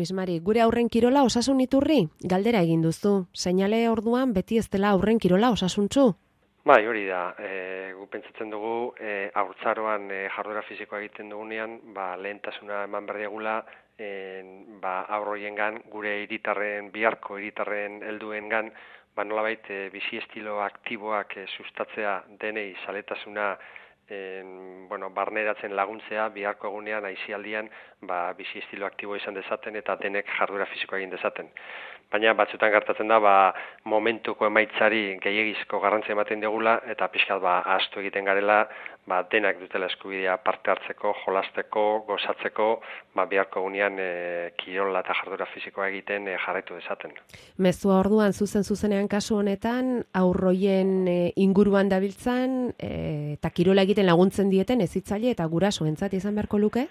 Luis Mari, gure aurren kirola osasun iturri? Galdera egin duzu. Seinale orduan beti ez dela aurren kirola osasuntzu? Bai, hori da. E, gu pentsatzen dugu, e, aurtzaroan e, jarduera fizikoa egiten dugunean, ba, lehentasuna eman berdiagula, e, ba, aurroien gan, gure iritarren, biharko iritarren helduen gan, ba, nolabait, e, bizi estilo aktiboak e, sustatzea denei saletasuna en, bueno, barneratzen laguntzea biharko egunean aizialdian ba, bizi estilo aktibo izan dezaten eta denek jarduera fisikoa egin dezaten. Baina batzutan gertatzen da ba, momentuko emaitzari gehiagizko garrantzia ematen dugula eta pixkat ba, astu egiten garela ba, denak dutela eskubidea parte hartzeko, jolasteko, gozatzeko, ba, biharko egunean e, kirola eta jarduera fisikoa egiten e, jarraitu dezaten. Mezua orduan zuzen zuzenean kasu honetan aurroien e, inguruan dabiltzan e, eta kirola egiten laguntzen dieten ezitzaile eta gurasoentzat izan beharko luke?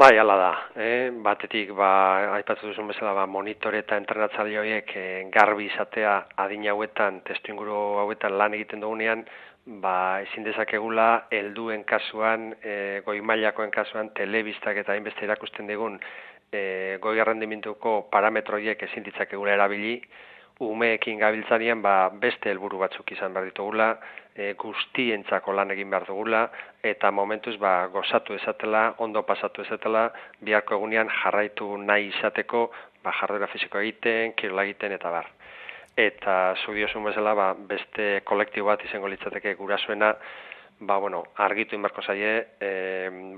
Bai, hala da. Eh? Batetik, ba, aipatu duzun bezala, ba, monitore eta entrenatzaile horiek eh, garbi izatea adin hauetan, testu inguru hauetan lan egiten dugunean, ba, ezin dezakegula, helduen kasuan, eh, goi mailakoen kasuan, telebistak eta hainbeste erakusten digun, eh, goi parametroiek ezin ditzakegula erabili, umeekin gabiltzanien ba, beste helburu batzuk izan behar ditugula, e, guztientzako lan egin behar dugula, eta momentuz ba, gozatu ezatela, ondo pasatu ezatela, biharko egunean jarraitu nahi izateko, ba, jarduera fiziko egiten, kirola egiten, eta bar. Eta zudiosun bezala, ba, beste kolektibo bat izango litzateke gurasuena, ba, bueno, argitu inbarko zaie, e,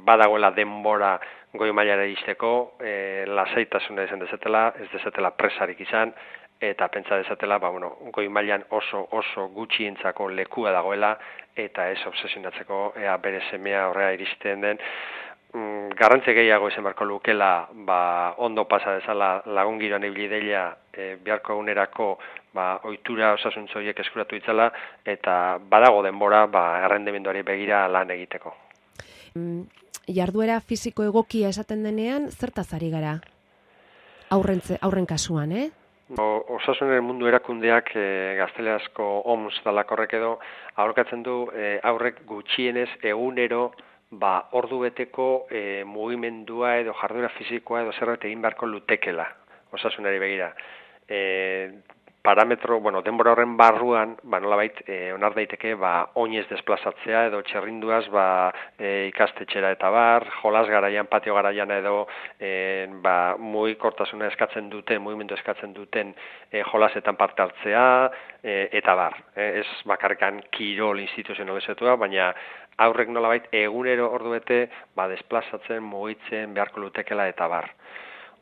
badagoela denbora goi mailara izteko, e, lasaitasuna izan dezatela, ez dezatela presarik izan, eta pentsa dezatela, ba, bueno, goi mailan oso oso gutxientzako lekua dagoela eta ez obsesionatzeko ea bere semea horrea iristen den mm, garrantze gehiago izan barko lukela ba, ondo pasa dezala lagun giroan ibili deila e, biharko egunerako ba, oitura osasuntzoiek eskuratu itzala eta badago denbora ba, errendemenduari begira lan egiteko. Mm, jarduera fisiko egokia esaten denean, zertaz ari gara? Aurrentze, aurren kasuan, eh? O, osasunen mundu erakundeak e, gazteleazko OMS dalak horrek edo aurkatzen du e, aurrek gutxienez egunero ba, ordu beteko e, mugimendua edo jardura fizikoa edo zerbait egin beharko lutekela osasunari begira. E, parametro, bueno, denbora horren barruan, ba, nolabait, e, onar daiteke, ba, oinez desplazatzea edo txerrinduaz, ba, e, ikastetxera eta bar, jolas garaian, patio garaian edo, e, ba, mugikortasuna eskatzen duten, mugimendu eskatzen duten e, jolasetan parte hartzea, e, eta bar. E, ez bakarkan kirol instituzionalizatua, baina aurrek nolabait, egunero ordu bete, ba, desplazatzen, mugitzen, beharko lutekela eta bar.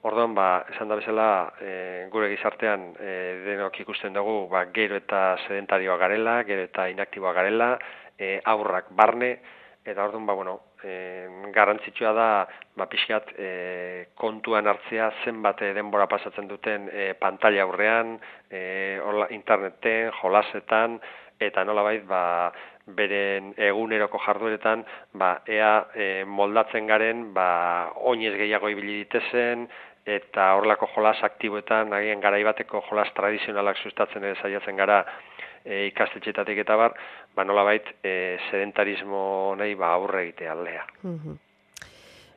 Orduan, ba, esan da bezala, e, gure gizartean e, denok ikusten dugu, ba, gero eta sedentarioa garela, gero eta inaktiboa garela, e, aurrak barne, eta orduan, ba, bueno, e, garantzitsua da, ba, pixkat, e, kontuan hartzea zenbat denbora pasatzen duten e, pantalla aurrean, e, interneten, jolasetan, eta nola bait, ba, beren eguneroko jardueretan, ba, ea e, moldatzen garen, ba, oinez gehiago ibili ditezen, eta horlako jolas aktiboetan, agian garaibateko jolas tradizionalak sustatzen ere saiatzen gara e, ikastetxetatik eta bar, ba nolabait e, sedentarismo nahi ba aurre egite aldea.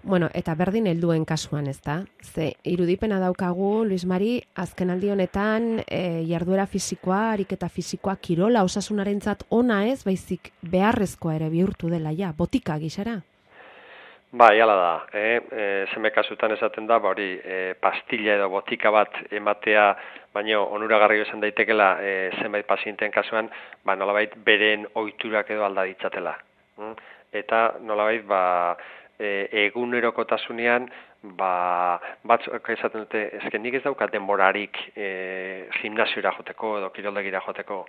Bueno, eta berdin helduen kasuan, ez da? Ze, irudipena daukagu, Luis Mari, azken aldi honetan, e, jarduera fisikoa, ariketa fisikoa, kirola, osasunarentzat ona ez, baizik beharrezkoa ere bihurtu dela, ja, botika gisara? Bai, ala da. Eh? E, zeme kasutan esaten da, ba hori, e, pastilla edo botika bat ematea, baino onuragarri esan daitekela e, zenbait pazienteen kasuan, ba nolabait beren ohiturak edo alda ditzatela. Mm? Eta nolabait ba e, egunerokotasunean ba batzuk esaten dute, eske nik ez dauka denborarik e, gimnasiora joteko edo kiroldegira joteko.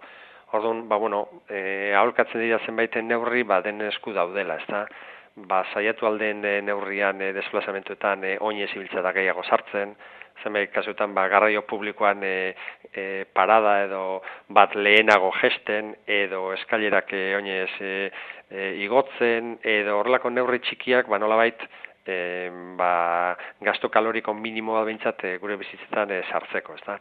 Orduan, ba bueno, e, aholkatzen dira zenbaiten neurri, ba den esku daudela, ezta? Ba, saiatu alden e, neurrian e, desplazamentuetan e, oinez ibiltza da gehiago sartzen, zenbait kasutan ba, garraio publikoan e, e, parada edo bat lehenago gesten edo eskailerak e, oinez e, e, igotzen edo horrelako neurri txikiak ba, nolabait e, ba, gasto kaloriko minimo bat bintzat gure bizitzetan e, sartzeko, ez da?